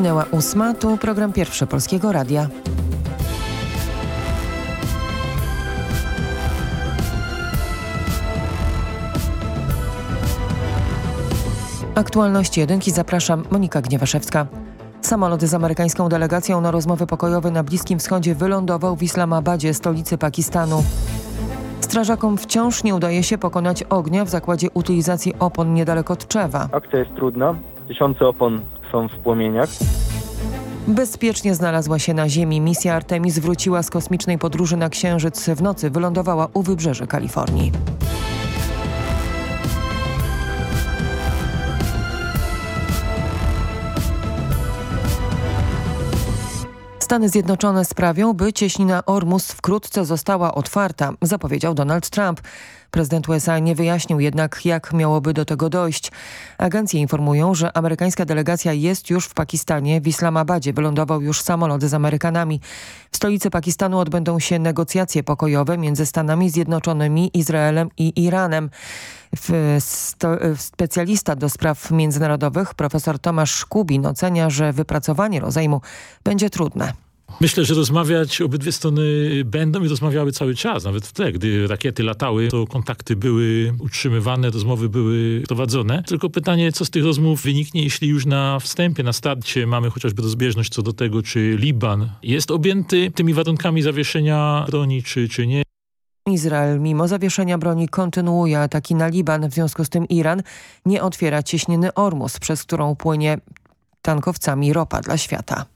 Minęła ósma, tu program pierwszy Polskiego Radia. Aktualności jedynki zapraszam Monika Gniewaszewska. Samolot z amerykańską delegacją na rozmowy pokojowe na Bliskim Wschodzie wylądował w Islamabadzie, stolicy Pakistanu. Strażakom wciąż nie udaje się pokonać ognia w zakładzie utylizacji opon niedaleko Tczewa. Akcja jest trudna. Tysiące opon są w płomieniach. Bezpiecznie znalazła się na Ziemi. Misja Artemis wróciła z kosmicznej podróży na Księżyc. W nocy wylądowała u wybrzeży Kalifornii. Stany Zjednoczone sprawią, by cieśnina Ormus wkrótce została otwarta, zapowiedział Donald Trump. Prezydent USA nie wyjaśnił jednak, jak miałoby do tego dojść. Agencje informują, że amerykańska delegacja jest już w Pakistanie. W Islamabadzie wylądował już samolot z Amerykanami. W stolicy Pakistanu odbędą się negocjacje pokojowe między Stanami Zjednoczonymi, Izraelem i Iranem. Specjalista do spraw międzynarodowych profesor Tomasz Kubin ocenia, że wypracowanie rozejmu będzie trudne. Myślę, że rozmawiać obydwie strony będą i rozmawiały cały czas. Nawet wtedy, gdy rakiety latały, to kontakty były utrzymywane, rozmowy były prowadzone. Tylko pytanie, co z tych rozmów wyniknie, jeśli już na wstępie, na starcie mamy chociażby rozbieżność co do tego, czy Liban jest objęty tymi warunkami zawieszenia broni, czy, czy nie. Izrael mimo zawieszenia broni kontynuuje ataki na Liban. W związku z tym Iran nie otwiera cieśniny Ormus, przez którą płynie tankowcami ropa dla świata.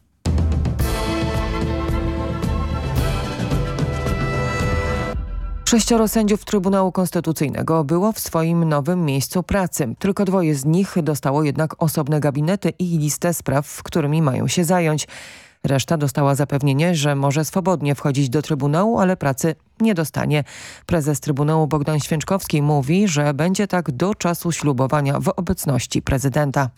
Sześcioro sędziów Trybunału Konstytucyjnego było w swoim nowym miejscu pracy. Tylko dwoje z nich dostało jednak osobne gabinety i listę spraw, którymi mają się zająć. Reszta dostała zapewnienie, że może swobodnie wchodzić do Trybunału, ale pracy nie dostanie. Prezes Trybunału Bogdan Święczkowski mówi, że będzie tak do czasu ślubowania w obecności prezydenta.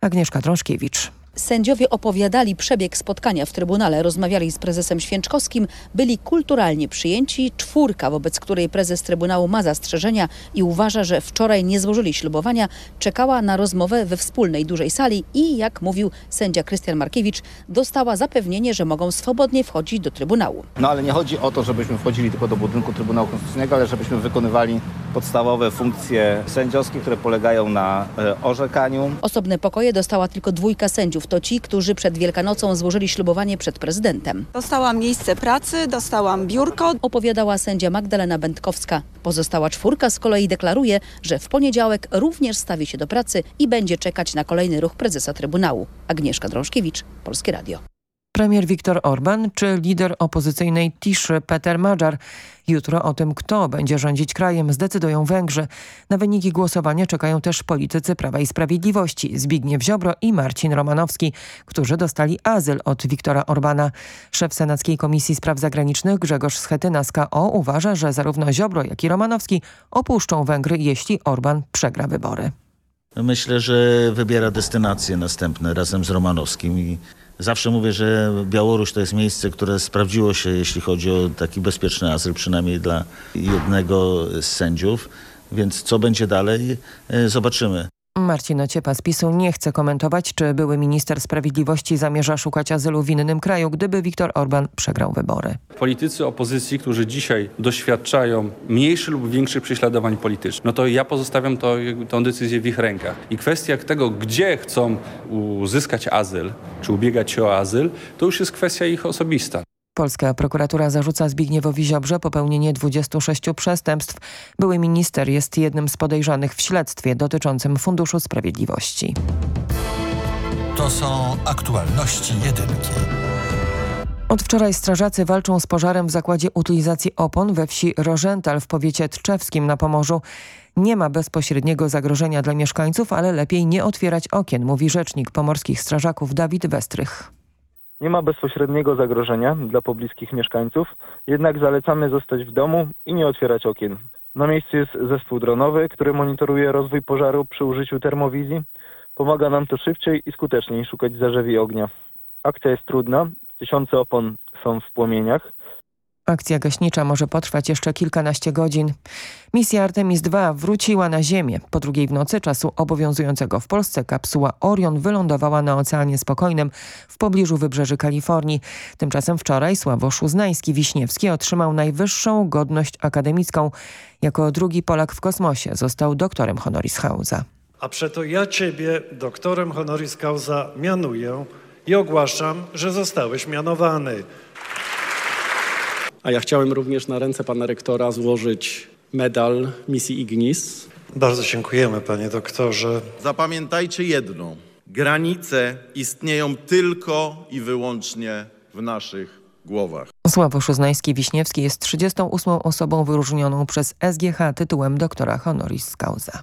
Agnieszka Drążkiewicz. Sędziowie opowiadali przebieg spotkania w Trybunale, rozmawiali z prezesem Święczkowskim, byli kulturalnie przyjęci. Czwórka, wobec której prezes Trybunału ma zastrzeżenia i uważa, że wczoraj nie złożyli ślubowania, czekała na rozmowę we wspólnej dużej sali i, jak mówił sędzia Krystian Markiewicz, dostała zapewnienie, że mogą swobodnie wchodzić do Trybunału. No ale nie chodzi o to, żebyśmy wchodzili tylko do budynku Trybunału Konstytucyjnego, ale żebyśmy wykonywali podstawowe funkcje sędziowskie, które polegają na e, orzekaniu. Osobne pokoje dostała tylko dwójka sędziów to ci, którzy przed Wielkanocą złożyli ślubowanie przed prezydentem. Dostałam miejsce pracy, dostałam biurko. Opowiadała sędzia Magdalena Będkowska. Pozostała czwórka z kolei deklaruje, że w poniedziałek również stawi się do pracy i będzie czekać na kolejny ruch prezesa Trybunału. Agnieszka Drążkiewicz, Polskie Radio. Premier Viktor Orban czy lider opozycyjnej Tiszy Peter Madżar. Jutro o tym, kto będzie rządzić krajem, zdecydują Węgrzy. Na wyniki głosowania czekają też politycy Prawa i Sprawiedliwości Zbigniew Ziobro i Marcin Romanowski, którzy dostali azyl od Viktora Orbana. Szef Senackiej Komisji Spraw Zagranicznych Grzegorz Schetyna z KO uważa, że zarówno Ziobro, jak i Romanowski opuszczą Węgry, jeśli Orban przegra wybory. Myślę, że wybiera destynacje następne razem z Romanowskim i Zawsze mówię, że Białoruś to jest miejsce, które sprawdziło się, jeśli chodzi o taki bezpieczny azyl, przynajmniej dla jednego z sędziów. Więc co będzie dalej, e, zobaczymy. Marcin Ociepa z PiSu nie chce komentować, czy były minister sprawiedliwości zamierza szukać azylu w innym kraju, gdyby Viktor Orban przegrał wybory. Politycy opozycji, którzy dzisiaj doświadczają mniejszych lub większych prześladowań politycznych, no to ja pozostawiam to, tę decyzję w ich rękach. I kwestia tego, gdzie chcą uzyskać azyl, czy ubiegać się o azyl, to już jest kwestia ich osobista. Polska prokuratura zarzuca Zbigniewowi Ziobrze popełnienie 26 przestępstw. Były minister jest jednym z podejrzanych w śledztwie dotyczącym Funduszu Sprawiedliwości. To są aktualności jedynki. Od wczoraj strażacy walczą z pożarem w zakładzie utylizacji opon we wsi Rożental w powiecie tczewskim na Pomorzu. Nie ma bezpośredniego zagrożenia dla mieszkańców, ale lepiej nie otwierać okien, mówi rzecznik pomorskich strażaków Dawid Westrych. Nie ma bezpośredniego zagrożenia dla pobliskich mieszkańców, jednak zalecamy zostać w domu i nie otwierać okien. Na miejscu jest zespół dronowy, który monitoruje rozwój pożaru przy użyciu termowizji. Pomaga nam to szybciej i skuteczniej szukać zarzewi ognia. Akcja jest trudna, tysiące opon są w płomieniach, Akcja gaśnicza może potrwać jeszcze kilkanaście godzin. Misja Artemis II wróciła na Ziemię. Po drugiej w nocy czasu obowiązującego w Polsce kapsuła Orion wylądowała na Oceanie Spokojnym w pobliżu wybrzeży Kalifornii. Tymczasem wczoraj Sławosz Uznański-Wiśniewski otrzymał najwyższą godność akademicką. Jako drugi Polak w kosmosie został doktorem honoris causa. A przeto ja Ciebie doktorem honoris causa mianuję i ogłaszam, że zostałeś mianowany. A ja chciałem również na ręce pana rektora złożyć medal misji Ignis. Bardzo dziękujemy, panie doktorze. Zapamiętajcie jedno. Granice istnieją tylko i wyłącznie w naszych głowach. Sławosz Uznański-Wiśniewski jest 38. osobą wyróżnioną przez SGH tytułem doktora honoris causa.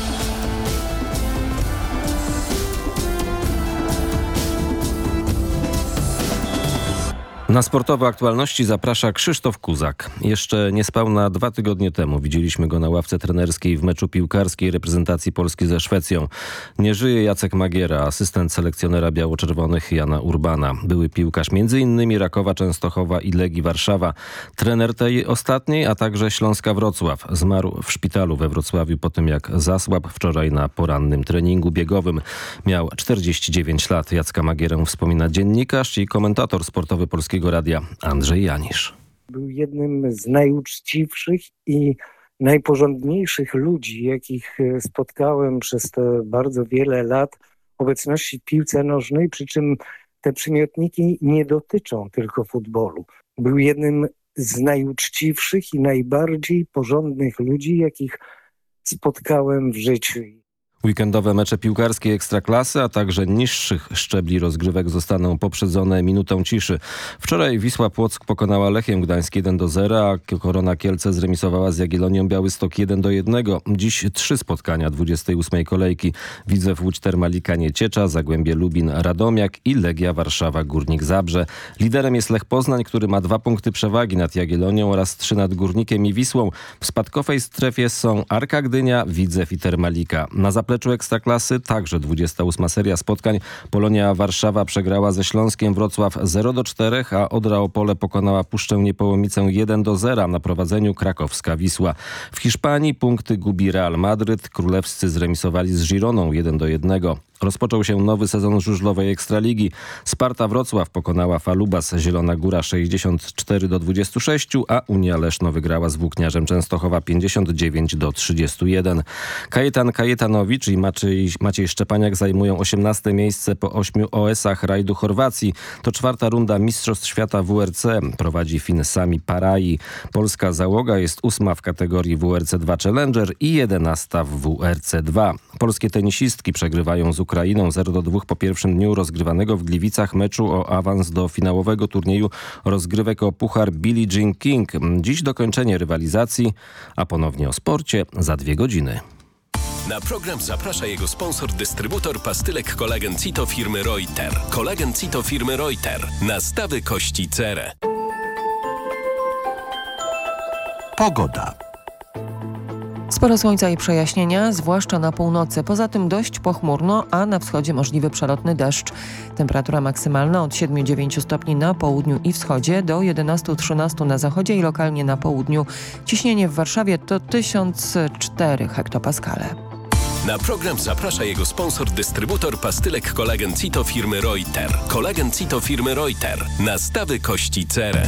Na sportowe aktualności zaprasza Krzysztof Kuzak. Jeszcze niespełna dwa tygodnie temu widzieliśmy go na ławce trenerskiej w meczu piłkarskiej reprezentacji Polski ze Szwecją. Nie żyje Jacek Magiera, asystent selekcjonera biało-czerwonych Jana Urbana. Były piłkarz m.in. Rakowa Częstochowa i Legii Warszawa. Trener tej ostatniej, a także Śląska Wrocław. Zmarł w szpitalu we Wrocławiu po tym jak zasłab wczoraj na porannym treningu biegowym. Miał 49 lat. Jacka Magierę wspomina dziennikarz i komentator sportowy Polskiego Radia Andrzej Janisz. Był jednym z najuczciwszych i najporządniejszych ludzi, jakich e, spotkałem przez te bardzo wiele lat obecności w piłce nożnej, przy czym te przymiotniki nie dotyczą tylko futbolu. Był jednym z najuczciwszych i najbardziej porządnych ludzi, jakich spotkałem w życiu. Weekendowe mecze piłkarskie Ekstraklasy, a także niższych szczebli rozgrywek zostaną poprzedzone minutą ciszy. Wczoraj Wisła Płock pokonała Lechiem Gdańsk 1 do 0, a Korona Kielce zremisowała z Jagiellonią Białystok 1 do 1. Dziś trzy spotkania 28 kolejki. Widzew Łódź Termalika Nieciecza, Zagłębie Lubin Radomiak i Legia Warszawa Górnik Zabrze. Liderem jest Lech Poznań, który ma dwa punkty przewagi nad Jagiellonią oraz trzy nad Górnikiem i Wisłą. W spadkowej strefie są Arka Gdynia, Widzew i Termalika. Na zapleczu Ekstraklasy także 28 seria spotkań. Polonia Warszawa przegrała ze Śląskiem Wrocław 0 do 4, a Odra Opole pokonała Puszczę Niepołomicę 1 do 0 na prowadzeniu Krakowska Wisła. W Hiszpanii punkty gubi Real Madryt, królewscy zremisowali z Gironą 1 do 1. Rozpoczął się nowy sezon żużlowej Ekstraligi. Sparta Wrocław pokonała Falubas Zielona Góra 64 do 26, a Unia Leszno wygrała z Włókniarzem Częstochowa 59 do 31. Kajetan Kajetanowicz i Maciej, Maciej Szczepaniak zajmują 18 miejsce po 8 OS-ach rajdu Chorwacji. To czwarta runda Mistrzostw Świata WRC. Prowadzi Fin Sami Parai. Polska załoga jest ósma w kategorii WRC 2 Challenger i 11 w WRC 2. Polskie tenisistki przegrywają z Ukrainą 0 do 2 po pierwszym dniu rozgrywanego w Gliwicach meczu o awans do finałowego turnieju rozgrywek o puchar Billie Jean King. Dziś dokończenie rywalizacji, a ponownie o sporcie za dwie godziny. Na program zaprasza jego sponsor, dystrybutor pastylek kolagen Cito firmy Reuter. Kolagen Cito firmy Reuter. Nastawy kości cerę. Pogoda. Sporo słońca i przejaśnienia, zwłaszcza na północy. Poza tym dość pochmurno, a na wschodzie możliwy przelotny deszcz. Temperatura maksymalna od 7-9 stopni na południu i wschodzie do 11-13 na zachodzie i lokalnie na południu. Ciśnienie w Warszawie to 1004 hektopaskale. Na program zaprasza jego sponsor, dystrybutor pastylek kolagen Cito firmy Reuter. Kolagen Cito firmy Reuter. Nastawy kości cerę.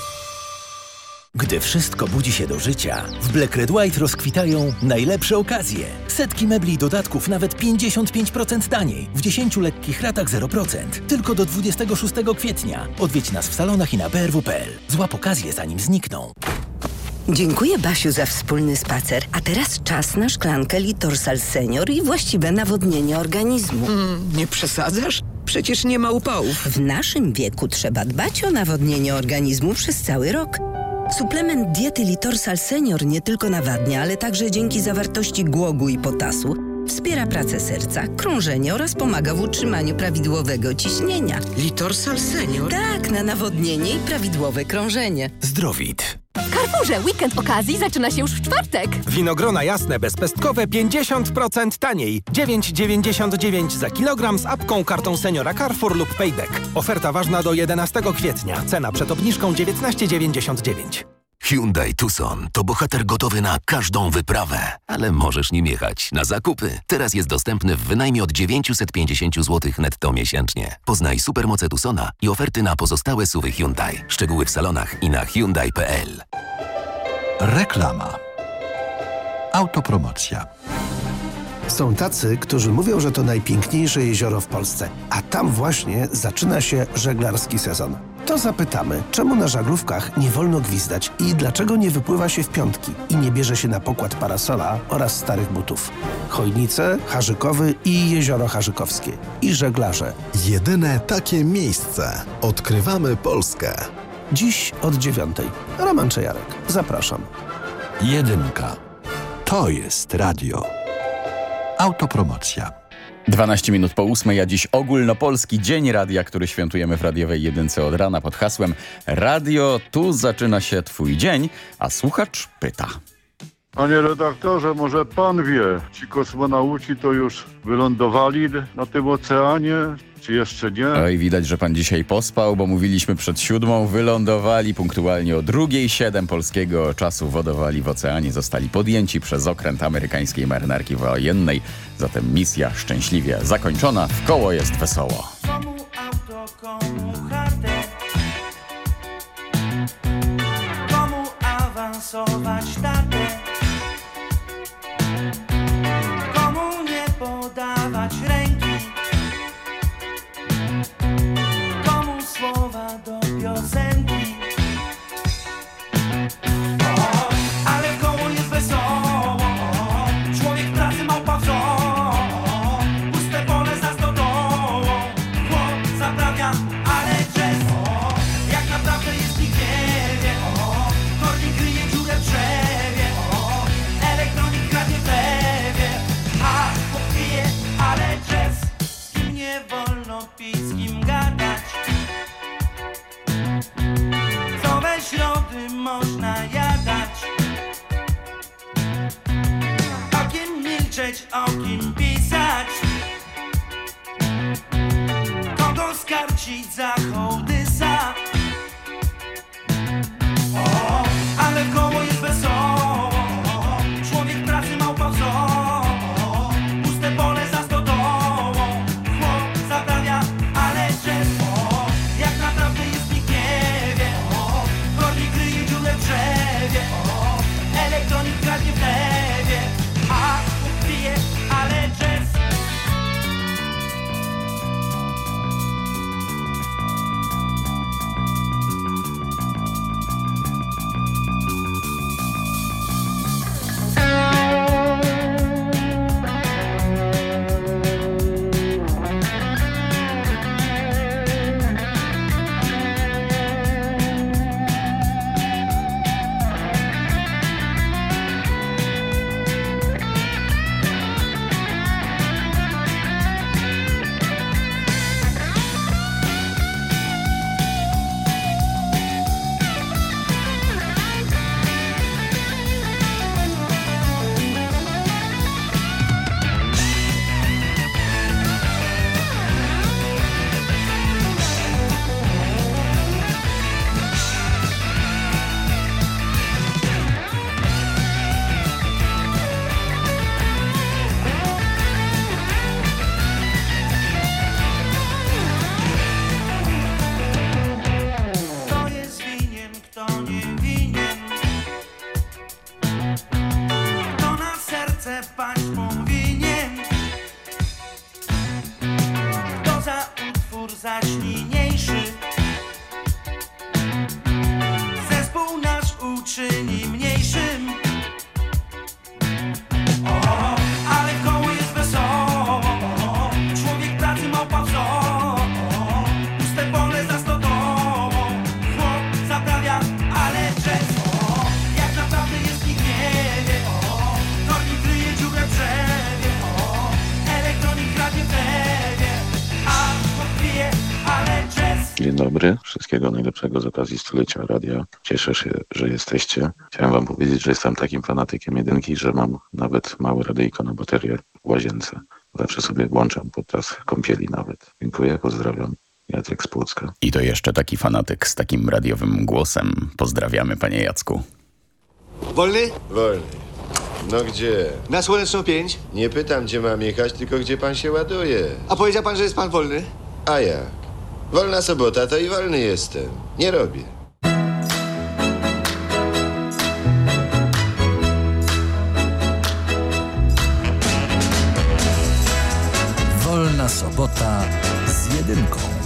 Gdy wszystko budzi się do życia, w Black Red White rozkwitają najlepsze okazje. Setki mebli i dodatków nawet 55% taniej. W 10 lekkich ratach 0%. Tylko do 26 kwietnia. Odwiedź nas w salonach i na brw.pl. Złap okazję zanim znikną. Dziękuję Basiu za wspólny spacer. A teraz czas na szklankę Litorsal Senior i właściwe nawodnienie organizmu. nie przesadzasz? Przecież nie ma upałów. W naszym wieku trzeba dbać o nawodnienie organizmu przez cały rok. Suplement diety Litorsal Senior nie tylko nawadnia, ale także dzięki zawartości głogu i potasu wspiera pracę serca, krążenie oraz pomaga w utrzymaniu prawidłowego ciśnienia. Litorsal Senior? Tak, na nawodnienie i prawidłowe krążenie. Zdrowit. Carrefourze weekend okazji zaczyna się już w czwartek. Winogrona jasne bezpestkowe 50% taniej. 9,99 za kilogram z apką, kartą seniora Carrefour lub Payback. Oferta ważna do 11 kwietnia. Cena przed obniżką 19,99. Hyundai Tucson to bohater gotowy na każdą wyprawę, ale możesz nim jechać na zakupy. Teraz jest dostępny w wynajmie od 950 zł netto miesięcznie. Poznaj supermoce Tucsona i oferty na pozostałe suwy Hyundai. Szczegóły w salonach i na Hyundai.pl. Reklama. Autopromocja. Są tacy, którzy mówią, że to najpiękniejsze jezioro w Polsce, a tam właśnie zaczyna się żeglarski sezon. To zapytamy, czemu na żaglówkach nie wolno gwizdać i dlaczego nie wypływa się w piątki i nie bierze się na pokład parasola oraz starych butów. Chojnice, Harzykowy i Jezioro Harzykowskie. I żeglarze. Jedyne takie miejsce. Odkrywamy Polskę. Dziś od dziewiątej. Roman Czejarek. Zapraszam. Jedynka. To jest radio. Autopromocja. 12 minut po ósmej, a dziś ogólnopolski Dzień Radia, który świętujemy w radiowej jedynce od rana pod hasłem Radio, tu zaczyna się twój dzień, a słuchacz pyta. Panie redaktorze, może pan wie, ci kosmonauci to już wylądowali na tym oceanie, czy jeszcze nie? Oj, widać, że pan dzisiaj pospał, bo mówiliśmy przed siódmą, wylądowali punktualnie o drugiej siedem polskiego czasu wodowali w oceanie, zostali podjęci przez okręt amerykańskiej marynarki wojennej, zatem misja szczęśliwie zakończona, w koło jest wesoło. Komu awansować tatę do okazji stulecia radia. Cieszę się, że jesteście. Chciałem wam powiedzieć, że jestem takim fanatykiem jedynki, że mam nawet małe radyjko na baterię w łazience. Zawsze sobie włączam podczas kąpieli nawet. Dziękuję, pozdrawiam. Jacek z Płocka. I to jeszcze taki fanatyk z takim radiowym głosem. Pozdrawiamy, panie Jacku. Wolny? Wolny. No gdzie? Na Słoneczną 5. Nie pytam, gdzie mam jechać, tylko gdzie pan się ładuje. A powiedział pan, że jest pan wolny? A jak? Wolna sobota, to i wolny jestem. Nie robię. Wolna sobota z jedynką.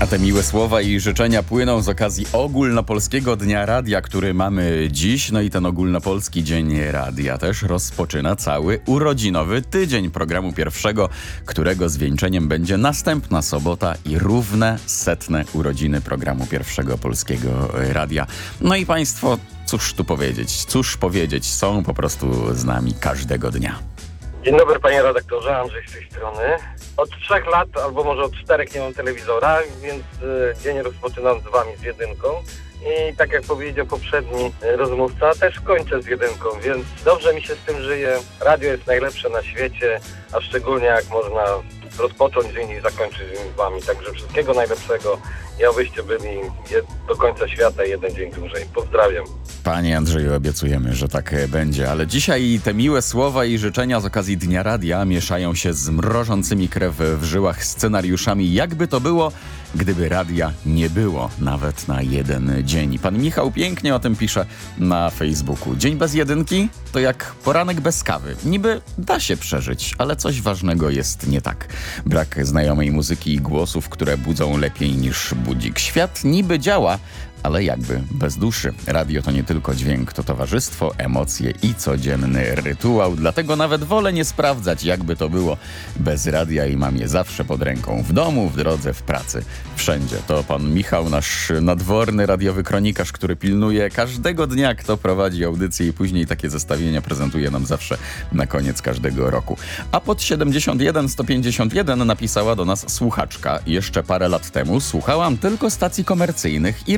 A te miłe słowa i życzenia płyną z okazji Ogólnopolskiego Dnia Radia, który mamy dziś. No i ten Ogólnopolski Dzień Radia też rozpoczyna cały urodzinowy tydzień programu pierwszego, którego zwieńczeniem będzie następna sobota i równe setne urodziny programu pierwszego Polskiego Radia. No i Państwo, cóż tu powiedzieć, cóż powiedzieć, są po prostu z nami każdego dnia. Dzień dobry panie redaktorze, Andrzej z tej strony. Od trzech lat, albo może od czterech nie mam telewizora, więc e, dzień rozpoczynam z wami z jedynką. I tak jak powiedział poprzedni e, rozmówca, też kończę z jedynką, więc dobrze mi się z tym żyje. Radio jest najlepsze na świecie, a szczególnie jak można rozpocząć dzień i zakończyć z wami. Także wszystkiego najlepszego i abyście byli do końca świata jeden dzień dłużej. Pozdrawiam. Panie Andrzeju, obiecujemy, że tak będzie, ale dzisiaj te miłe słowa i życzenia z okazji Dnia Radia mieszają się z mrożącymi krew w żyłach scenariuszami, jakby to było, gdyby radia nie było nawet na jeden dzień. Pan Michał pięknie o tym pisze na Facebooku. Dzień bez jedynki to jak poranek bez kawy. Niby da się przeżyć, ale coś ważnego jest nie tak. Brak znajomej muzyki i głosów, które budzą lepiej niż budzik. Świat niby działa, ale jakby bez duszy. Radio to nie tylko dźwięk, to towarzystwo, emocje i codzienny rytuał. Dlatego nawet wolę nie sprawdzać, jakby to było bez radia i mam je zawsze pod ręką. W domu, w drodze, w pracy, wszędzie. To pan Michał, nasz nadworny radiowy kronikarz, który pilnuje każdego dnia, kto prowadzi audycję i później takie zestawienia prezentuje nam zawsze na koniec każdego roku. A pod 71 151 napisała do nas słuchaczka. Jeszcze parę lat temu słuchałam tylko stacji komercyjnych,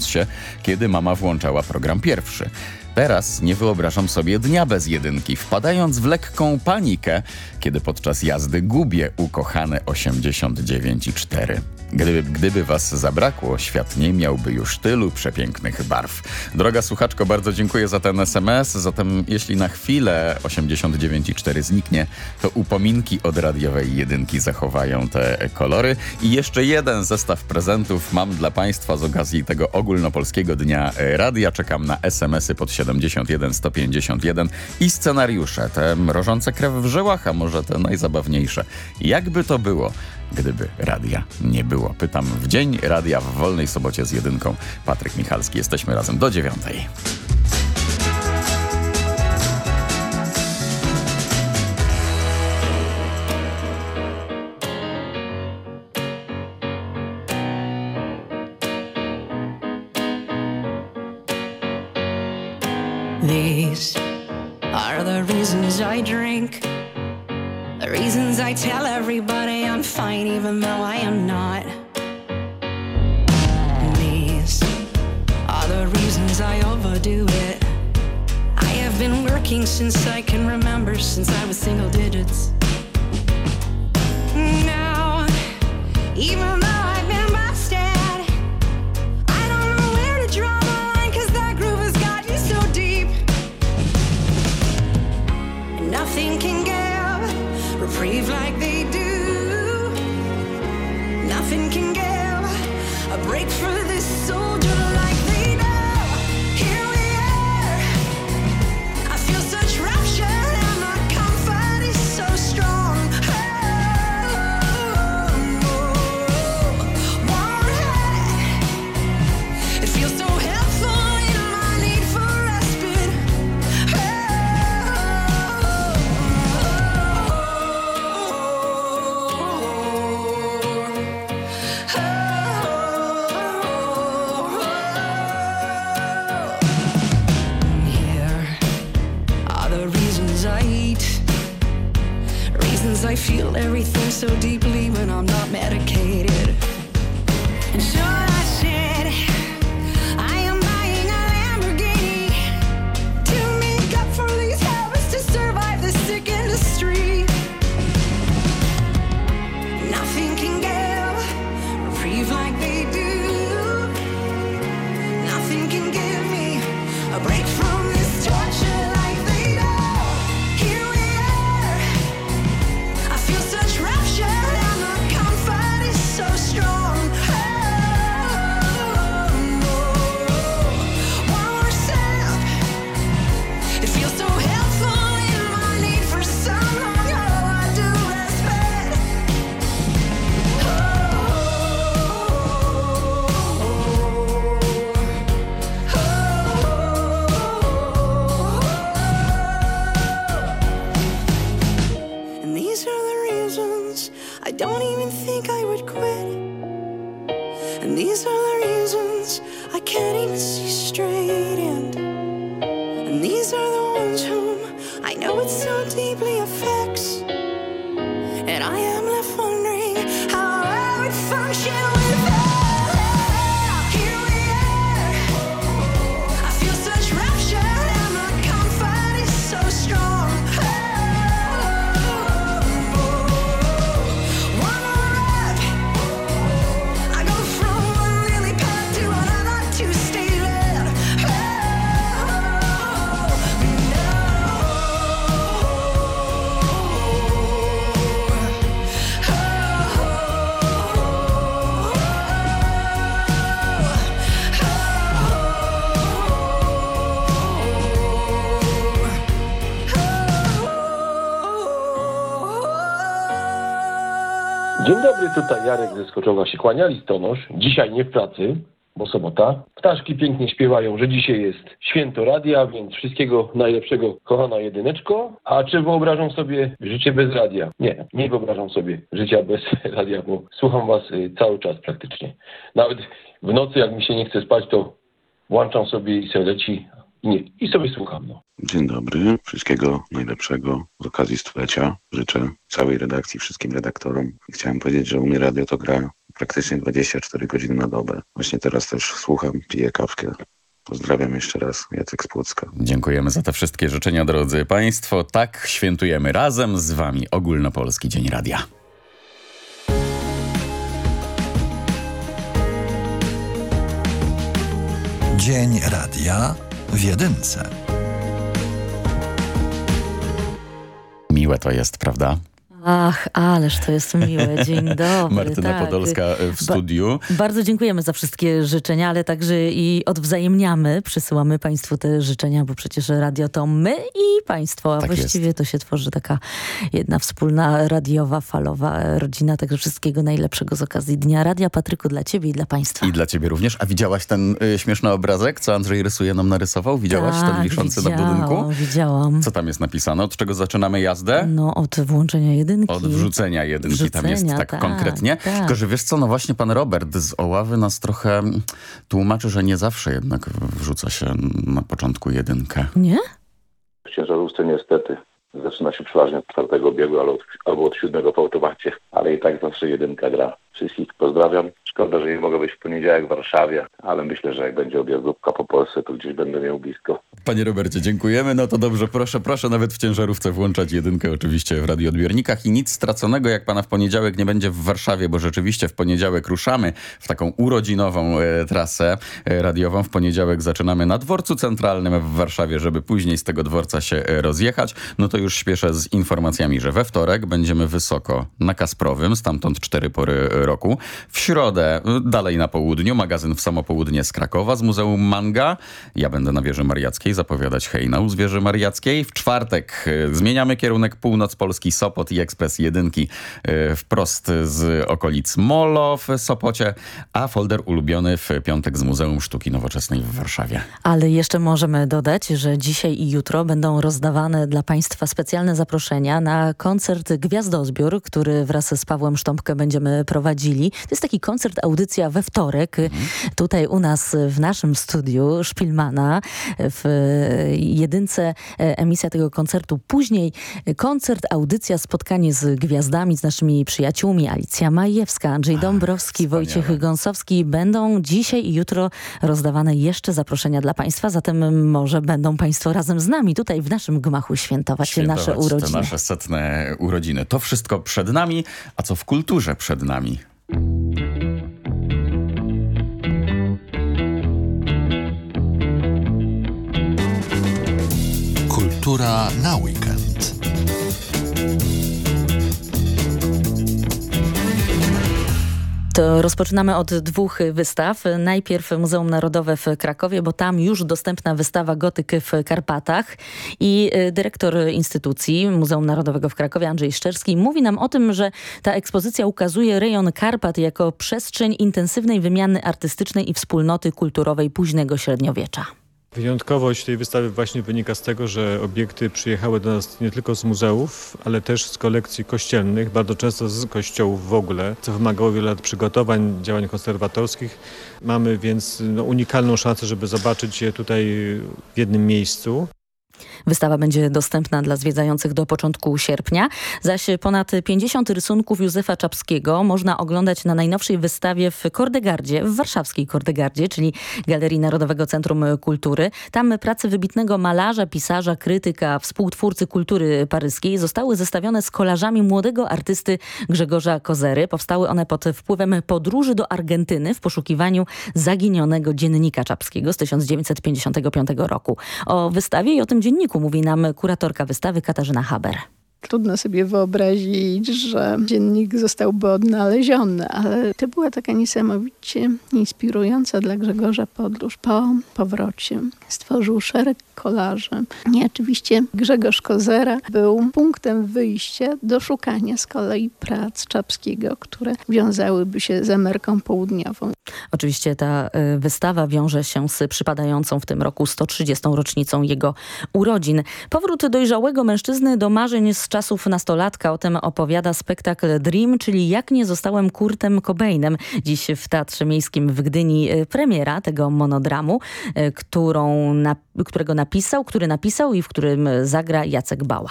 się, kiedy mama włączała program pierwszy. Teraz nie wyobrażam sobie dnia bez jedynki, wpadając w lekką panikę, kiedy podczas jazdy gubię ukochane 89,4. Gdyby, gdyby was zabrakło, świat nie miałby już tylu przepięknych barw. Droga słuchaczko, bardzo dziękuję za ten SMS. Zatem jeśli na chwilę 89,4 zniknie, to upominki od radiowej jedynki zachowają te kolory. I jeszcze jeden zestaw prezentów mam dla Państwa z okazji tego ogólnopolskiego dnia radia. Czekam na SMS-y pod 71 151 i scenariusze, te mrożące krew w żyłach, a może te najzabawniejsze. Jakby to było, gdyby radia nie było? Pytam w dzień radia w wolnej sobocie z jedynką. Patryk Michalski, jesteśmy razem do dziewiątej. Even though I am not. These are the reasons I overdo it. I have been working since I can remember, since I was single digits. Now, even tutaj Jarek ze Skoczowa się kłania, listonosz. Dzisiaj nie w pracy, bo sobota. Ptaszki pięknie śpiewają, że dzisiaj jest święto radia, więc wszystkiego najlepszego, kochana jedyneczko. A czy wyobrażam sobie życie bez radia? Nie, nie wyobrażam sobie życia bez radia, bo słucham was y, cały czas praktycznie. Nawet w nocy, jak mi się nie chce spać, to włączam sobie i sobie leci nie, i sobie słucham. No. Dzień dobry, wszystkiego najlepszego z okazji stulecia. Życzę całej redakcji, wszystkim redaktorom. Chciałem powiedzieć, że u mnie radio to gra praktycznie 24 godziny na dobę. Właśnie teraz też słucham, piję kawkę. Pozdrawiam jeszcze raz, Jacek z Płocka. Dziękujemy za te wszystkie życzenia, drodzy Państwo. Tak świętujemy razem z Wami Ogólnopolski Dzień Radia. Dzień Radia w Jedynce. Miłe to jest, prawda? Ach, ależ to jest miłe. Dzień dobry. Martyna tak. Podolska e, w studiu. Ba bardzo dziękujemy za wszystkie życzenia, ale także i odwzajemniamy. Przysyłamy Państwu te życzenia, bo przecież radio to my i Państwo. A Tak właściwie jest. to się tworzy taka jedna wspólna radiowa, falowa rodzina. Także wszystkiego najlepszego z okazji Dnia Radia. Patryku, dla Ciebie i dla Państwa. I dla ciebie również. A widziałaś ten y, śmieszny obrazek, co Andrzej rysuje nam narysował? Widziałaś ten Tak, wiszący na budynku? Widziałam. Co tam jest napisane? Od czego zaczynamy jazdę? No, od włączenia jedynki. Od wrzucenia jedynki, tam jest Wrzucenia, tak, tak, konkretnie. tak. Tylko, że wiesz co, no właśnie pan Robert z Oławy nas trochę tłumaczy, że nie zawsze jednak wrzuca się na początku jedynkę. Nie? W ciężarówce niestety zaczyna się przeważnie od czwartego biegu albo od, albo od siódmego w automacie, ale i tak zawsze jedynka gra. Wszystkich pozdrawiam. Szkoda, że nie mogę być w poniedziałek w Warszawie, ale myślę, że jak będzie objazdówka po Polsce, to gdzieś będę miał blisko. Panie Robercie, dziękujemy. No to dobrze, proszę, proszę nawet w ciężarówce włączać jedynkę oczywiście w radioodbiornikach i nic straconego, jak pana w poniedziałek nie będzie w Warszawie, bo rzeczywiście w poniedziałek ruszamy w taką urodzinową e, trasę e, radiową. W poniedziałek zaczynamy na dworcu centralnym w Warszawie, żeby później z tego dworca się e, rozjechać. No to już śpieszę z informacjami, że we wtorek będziemy wysoko na Kasprowym, stamtąd cztery pory roku. W środę y, dalej na południu, magazyn w samo południe z Krakowa, z Muzeum Manga. Ja będę na Wieży Mariackiej zapowiadać hejnał z Wieży Mariackiej. W czwartek y, zmieniamy kierunek północ Polski, Sopot i Ekspres Jedynki y, wprost z okolic Molo w Sopocie, a folder ulubiony w piątek z Muzeum Sztuki Nowoczesnej w Warszawie. Ale jeszcze możemy dodać, że dzisiaj i jutro będą rozdawane dla Państwa specjalne zaproszenia na koncert Gwiazdozbiór, który wraz z Pawłem Sztąpkę będziemy prowadzić prowadzili. To jest taki koncert, audycja we wtorek. Tutaj u nas w naszym studiu Szpilmana w jedynce emisja tego koncertu. Później koncert, audycja, spotkanie z gwiazdami, z naszymi przyjaciółmi. Alicja Majewska, Andrzej Dąbrowski, Wojciech Gąsowski. Będą dzisiaj i jutro rozdawane jeszcze zaproszenia dla Państwa, zatem może będą Państwo razem z nami tutaj w naszym gmachu świętować, Świętować nasze urodziny. Nasze setne urodziny. To wszystko przed nami, a co w kulturze przed nami? Kultura na weekend. To rozpoczynamy od dwóch wystaw. Najpierw Muzeum Narodowe w Krakowie, bo tam już dostępna wystawa Gotyk w Karpatach i y, dyrektor instytucji Muzeum Narodowego w Krakowie, Andrzej Szczerski, mówi nam o tym, że ta ekspozycja ukazuje rejon Karpat jako przestrzeń intensywnej wymiany artystycznej i wspólnoty kulturowej późnego średniowiecza. Wyjątkowość tej wystawy właśnie wynika z tego, że obiekty przyjechały do nas nie tylko z muzeów, ale też z kolekcji kościelnych, bardzo często z kościołów w ogóle, co wymagało wiele lat przygotowań, działań konserwatorskich. Mamy więc no, unikalną szansę, żeby zobaczyć je tutaj w jednym miejscu. Wystawa będzie dostępna dla zwiedzających do początku sierpnia, zaś ponad 50 rysunków Józefa Czapskiego można oglądać na najnowszej wystawie w Kordegardzie, w warszawskiej Kordegardzie, czyli Galerii Narodowego Centrum Kultury. Tam prace wybitnego malarza, pisarza, krytyka, współtwórcy kultury paryskiej zostały zestawione z kolażami młodego artysty Grzegorza Kozery. Powstały one pod wpływem podróży do Argentyny w poszukiwaniu zaginionego dziennika Czapskiego z 1955 roku. O wystawie i o tym dzienniku mówi nam kuratorka wystawy Katarzyna Haber. Trudno sobie wyobrazić, że dziennik zostałby odnaleziony, ale to była taka niesamowicie inspirująca dla Grzegorza podróż. Po powrocie stworzył szereg kolarzy. I oczywiście Grzegorz Kozera był punktem wyjścia do szukania z kolei prac Czapskiego, które wiązałyby się z Ameryką Południową. Oczywiście ta y, wystawa wiąże się z przypadającą w tym roku 130. rocznicą jego urodzin. Powrót dojrzałego mężczyzny do marzeń z czasów nastolatka. O tym opowiada spektakl Dream, czyli Jak nie zostałem Kurtem Cobainem. Dziś w Teatrze Miejskim w Gdyni y, premiera tego monodramu, y, którą na, którego napisał, który napisał i w którym zagra Jacek Bała.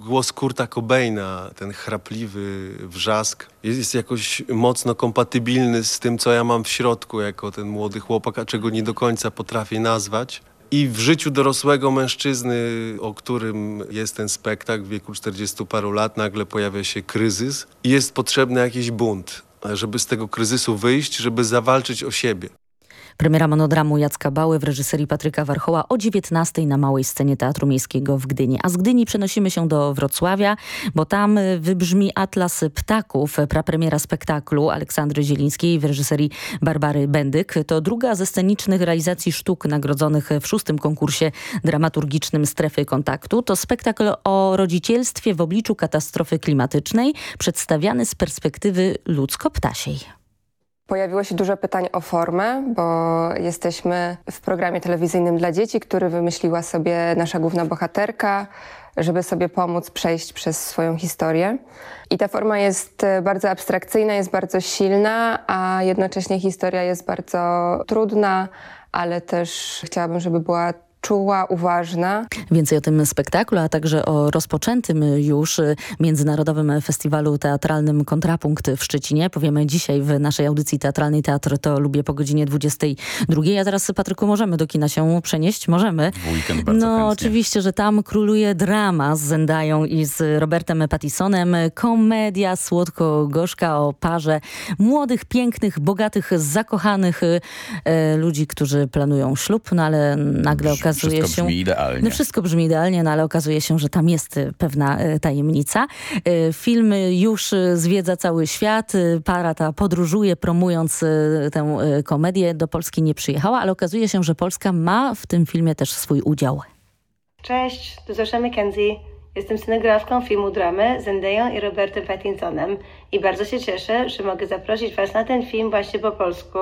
Głos Kurta Cobaina, ten chrapliwy wrzask jest jakoś mocno kompatybilny z tym, co ja mam w środku jako ten młody chłopak, a czego nie do końca potrafię nazwać. I w życiu dorosłego mężczyzny, o którym jest ten spektakl w wieku 40 paru lat, nagle pojawia się kryzys i jest potrzebny jakiś bunt, żeby z tego kryzysu wyjść, żeby zawalczyć o siebie. Premiera monodramu Jacka Bały w reżyserii Patryka Warchoła o 19 na małej scenie Teatru Miejskiego w Gdyni. A z Gdyni przenosimy się do Wrocławia, bo tam wybrzmi Atlas Ptaków, prapremiera spektaklu Aleksandry Zielińskiej w reżyserii Barbary Bendyk. To druga ze scenicznych realizacji sztuk nagrodzonych w szóstym konkursie dramaturgicznym Strefy Kontaktu. To spektakl o rodzicielstwie w obliczu katastrofy klimatycznej, przedstawiany z perspektywy ludzko-ptasiej. Pojawiło się dużo pytań o formę, bo jesteśmy w programie telewizyjnym dla dzieci, który wymyśliła sobie nasza główna bohaterka, żeby sobie pomóc przejść przez swoją historię. I ta forma jest bardzo abstrakcyjna, jest bardzo silna, a jednocześnie historia jest bardzo trudna, ale też chciałabym, żeby była czuła, uważna. Więcej o tym spektaklu, a także o rozpoczętym już Międzynarodowym Festiwalu Teatralnym Kontrapunkt w Szczecinie. Powiemy dzisiaj w naszej audycji teatralnej Teatr to lubię po godzinie 22. A teraz, Patryku, możemy do kina się przenieść? Możemy. W weekend bardzo No chętnie. oczywiście, że tam króluje drama z Zendają i z Robertem Pattisonem. Komedia słodko-gorzka o parze młodych, pięknych, bogatych, zakochanych e, ludzi, którzy planują ślub, no ale nagle okazuje Wszystko się... brzmi idealnie. No wszystko brzmi idealnie, no ale okazuje się, że tam jest y, pewna y, tajemnica. Y, Film już zwiedza cały świat. Para ta podróżuje, promując tę komedię. Do Polski nie przyjechała, ale okazuje się, że Polska ma w tym filmie też swój udział. Cześć, tu Zosza McKenzie. Jestem scenografką filmu Dramy z Zendayą i Robertem Pattinsonem i bardzo się cieszę, że mogę zaprosić Was na ten film właśnie po polsku.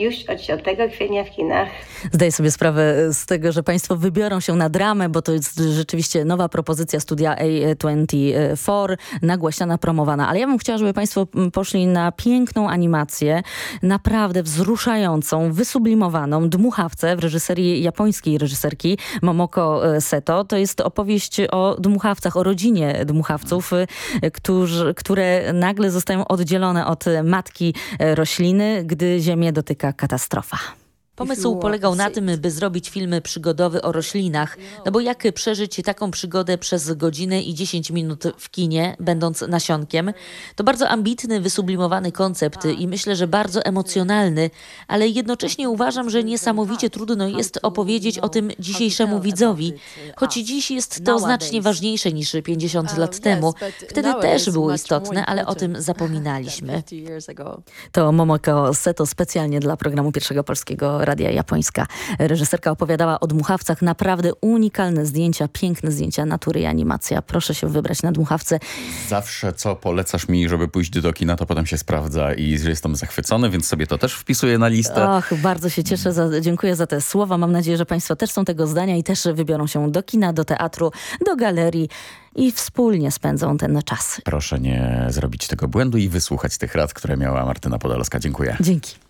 Już od 10 kwietnia w kinach. Zdaję sobie sprawę z tego, że Państwo wybiorą się na dramę, bo to jest rzeczywiście nowa propozycja studia A24, nagłaśniana, promowana. Ale ja bym chciała, żeby Państwo poszli na piękną animację, naprawdę wzruszającą, wysublimowaną, dmuchawce w reżyserii japońskiej reżyserki Momoko e, Seto. To jest opowieść o dmuchawcach, o rodzinie dmuchawców, e, którzy, które nagle zostają oddzielone od matki e, rośliny, gdy ziemię dotyka katastrofa. Pomysł polegał na tym, by zrobić film przygodowy o roślinach. No bo jak przeżyć taką przygodę przez godzinę i 10 minut w kinie, będąc nasionkiem? To bardzo ambitny, wysublimowany koncept i myślę, że bardzo emocjonalny, ale jednocześnie uważam, że niesamowicie trudno jest opowiedzieć o tym dzisiejszemu widzowi. Choć dziś jest to znacznie ważniejsze niż 50 lat temu. Wtedy też było istotne, ale o tym zapominaliśmy. To Momoko Seto specjalnie dla programu Pierwszego Polskiego Radia Japońska. Reżyserka opowiadała o dmuchawcach. Naprawdę unikalne zdjęcia, piękne zdjęcia natury i animacja. Proszę się wybrać na dmuchawce. Zawsze co polecasz mi, żeby pójść do kina, to potem się sprawdza i jestem zachwycony, więc sobie to też wpisuję na listę. Och, bardzo się cieszę. Za, dziękuję za te słowa. Mam nadzieję, że Państwo też są tego zdania i też wybiorą się do kina, do teatru, do galerii i wspólnie spędzą ten czas. Proszę nie zrobić tego błędu i wysłuchać tych rad, które miała Martyna Podolska. Dziękuję. Dzięki.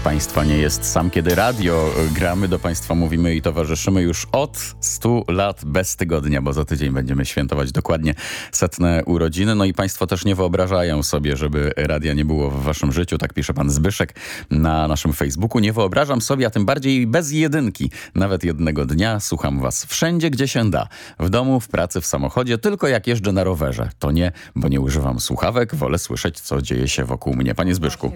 Państwa nie jest sam. Kiedy radio gramy, do Państwa mówimy i towarzyszymy już od 100 lat bez tygodnia, bo za tydzień będziemy świętować dokładnie setne urodziny. No i Państwo też nie wyobrażają sobie, żeby radia nie było w Waszym życiu. Tak pisze Pan Zbyszek na naszym Facebooku. Nie wyobrażam sobie, a tym bardziej bez jedynki. Nawet jednego dnia słucham Was wszędzie, gdzie się da. W domu, w pracy, w samochodzie, tylko jak jeżdżę na rowerze. To nie, bo nie używam słuchawek, wolę słyszeć, co dzieje się wokół mnie. Panie Zbyszku.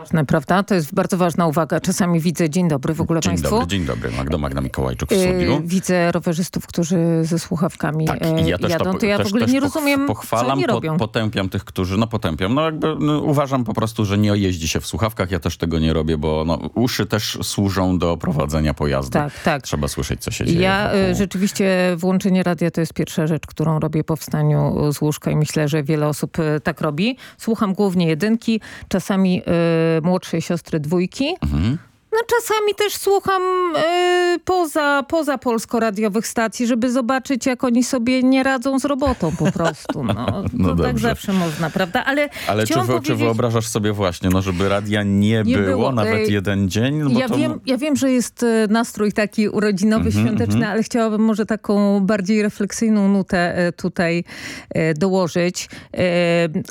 Ważne, prawda? To jest bardzo ważna uwaga. Czasami widzę, dzień dobry w ogóle Dzień Państwu. dobry, dzień dobry. Magda, Magda Mikołajczuk w Yy, studiu. widzę rowerzystów, którzy ze słuchawkami Tak, e, i ja też jadą. to, To, ja też, w ogóle nie rozumiem, co pochwalam, po- robią. potępiam tych, którzy, no potępiam, no jakby no, uważam po prostu, że nie jeździ się w słuchawkach, ja też tego nie robię, bo no, uszy też służą do prowadzenia pojazdu. Tak, tak. Trzeba słyszeć, co się dzieje. Ja wokół. e, rzeczywiście włączenie radia to jest pierwsza rzecz, którą robię po wstaniu z łóżka i myślę, że wiele osób e, tak robi. Słucham głównie jedynki, czasami e, młodszej siostry dwójki. Mhm. No czasami też słucham e, poza, poza polsko-radiowych stacji, żeby zobaczyć, jak oni sobie nie radzą z robotą po prostu. No, to No tak dobrze. zawsze można, prawda? Ale, Ale czy, wy, czy powiedzieć- wyobrażasz sobie właśnie, no, żeby radia nie, Nie było, było. nawet Ej, jeden dzień? No, ja, to... wiem, ja wiem, że jest e, nastrój taki urodzinowy, Mhm, świąteczny, mhm. ale chciałabym może taką bardziej refleksyjną nutę e, tutaj e, dołożyć.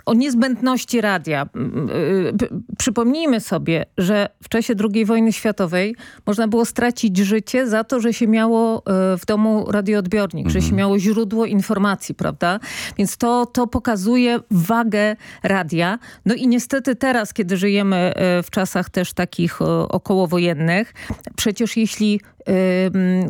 O niezbędności radia. Przypomnijmy sobie, że w czasie II wojny światowej można było stracić życie za to, że się miało e, w domu radioodbiornik, że się miało źródło informacji, prawda? Więc to, to pokazuje wagę radia. No i niestety teraz, kiedy żyjemy e, w czasach też takich e, okołowojennych, przecież jeśli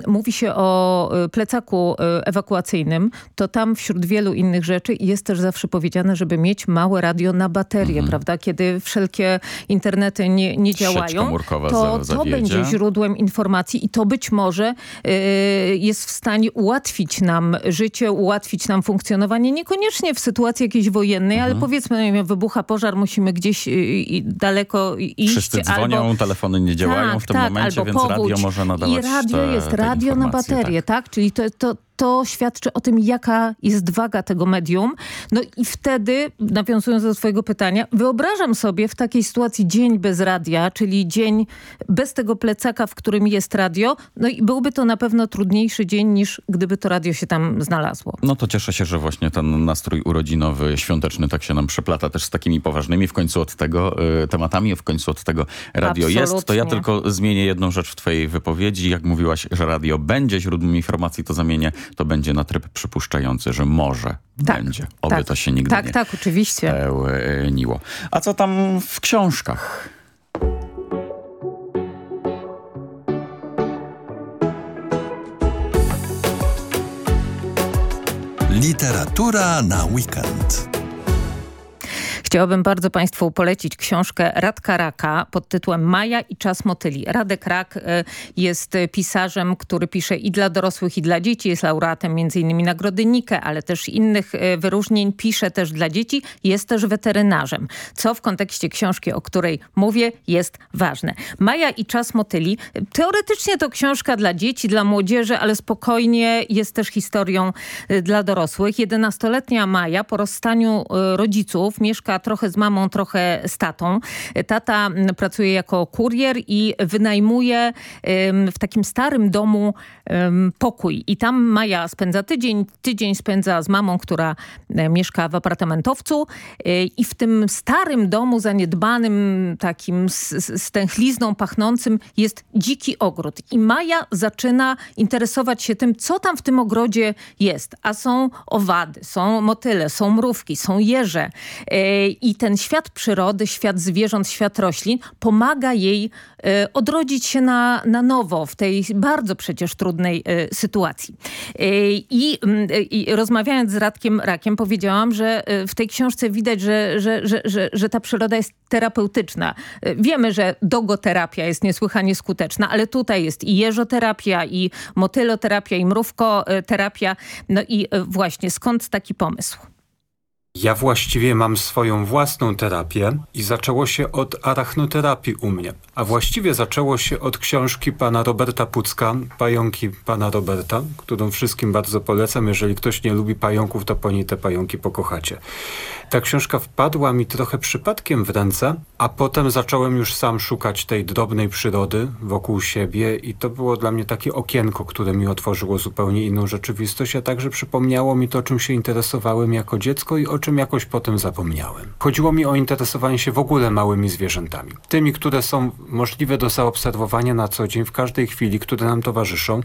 mówi się o y, plecaku y, ewakuacyjnym, to tam wśród wielu innych rzeczy jest też zawsze powiedziane, żeby mieć małe radio na baterię, prawda? Kiedy wszelkie internety nie, nie działają, to, za- to będzie źródłem informacji i to być może y, jest w stanie ułatwić nam życie, ułatwić nam funkcjonowanie, niekoniecznie w sytuacji jakiejś wojennej, ale powiedzmy, nie wiem, wybucha pożar, musimy gdzieś y, y, daleko iść. Wszyscy dzwonią, albo... telefony nie działają Tak, w tym tak, momencie, więc radio może nadawać radio jest radio na baterię, tak? Czyli to, to, to świadczy o tym, jaka jest waga tego medium. No i wtedy, nawiązując do swojego pytania, wyobrażam sobie w takiej sytuacji dzień bez radia, czyli dzień bez tego plecaka, w którym jest radio. No i byłby to na pewno trudniejszy dzień niż gdyby to radio się tam znalazło. No to cieszę się, że właśnie ten nastrój urodzinowy, świąteczny tak się nam przeplata też z takimi poważnymi w końcu od tego y, tematami, w końcu od tego radio jest. To ja Absolutnie. tylko zmienię jedną rzecz w twojej wypowiedzi. Jak mówiłaś, że radio będzie źródłem informacji, to zamienię, to będzie na tryb przypuszczający, że może będzie. Oby tak. to się nigdy Tak, nie tak, oczywiście. spełniło. A co tam w książkach? Literatura na weekend. Chciałabym bardzo Państwu polecić książkę Radka Raka pod tytułem Maja i czas motyli. Radek Rak e, jest pisarzem, który pisze i dla dorosłych, i dla dzieci. Jest laureatem m.in. Nagrody Nike, ale też innych e, wyróżnień. Pisze też dla dzieci. Jest też weterynarzem, co w kontekście książki, o której mówię, jest ważne. Maja i czas motyli. Teoretycznie to książka dla dzieci, dla młodzieży, ale spokojnie jest też historią dla dorosłych. 11-letnia Maja po rozstaniu rodziców mieszka trochę z mamą, trochę z tatą. Tata pracuje jako kurier i wynajmuje w takim starym domu pokój. I tam Maja spędza tydzień, tydzień spędza z mamą, która e, mieszka w apartamentowcu E, i w tym starym domu zaniedbanym, takim stęchlizną pachnącym jest dziki ogród. I Maja zaczyna interesować się tym, co tam w tym ogrodzie jest. A są owady, są motyle, są mrówki, są jeże. I ten świat przyrody, świat zwierząt, świat roślin pomaga jej e, odrodzić się na, na nowo w tej bardzo przecież trudnej e, sytuacji. E, I, mm, I rozmawiając z Radkiem Rakiem powiedziałam, że w tej książce widać, że, że, że, że, że ta przyroda jest terapeutyczna. Wiemy, że dogoterapia jest niesłychanie skuteczna, ale tutaj jest i jeżoterapia, i motyloterapia, i mrówkoterapia. No i właśnie skąd taki pomysł? Ja właściwie mam swoją własną terapię i zaczęło się od arachnoterapii u mnie. A właściwie zaczęło się od książki pana Roberta Pucka, Pająki pana Roberta, którą wszystkim bardzo polecam. Jeżeli ktoś nie lubi pająków, to po niej te pająki pokochacie. Ta książka wpadła mi trochę przypadkiem w ręce, a potem zacząłem już sam szukać tej drobnej przyrody wokół siebie i to było dla mnie takie okienko, które mi otworzyło zupełnie inną rzeczywistość, a także przypomniało mi to, czym się interesowałem jako dziecko i o czym jakoś potem zapomniałem. Chodziło mi o interesowanie się w ogóle małymi zwierzętami. Tymi, które są możliwe do zaobserwowania na co dzień, w każdej chwili, które nam towarzyszą,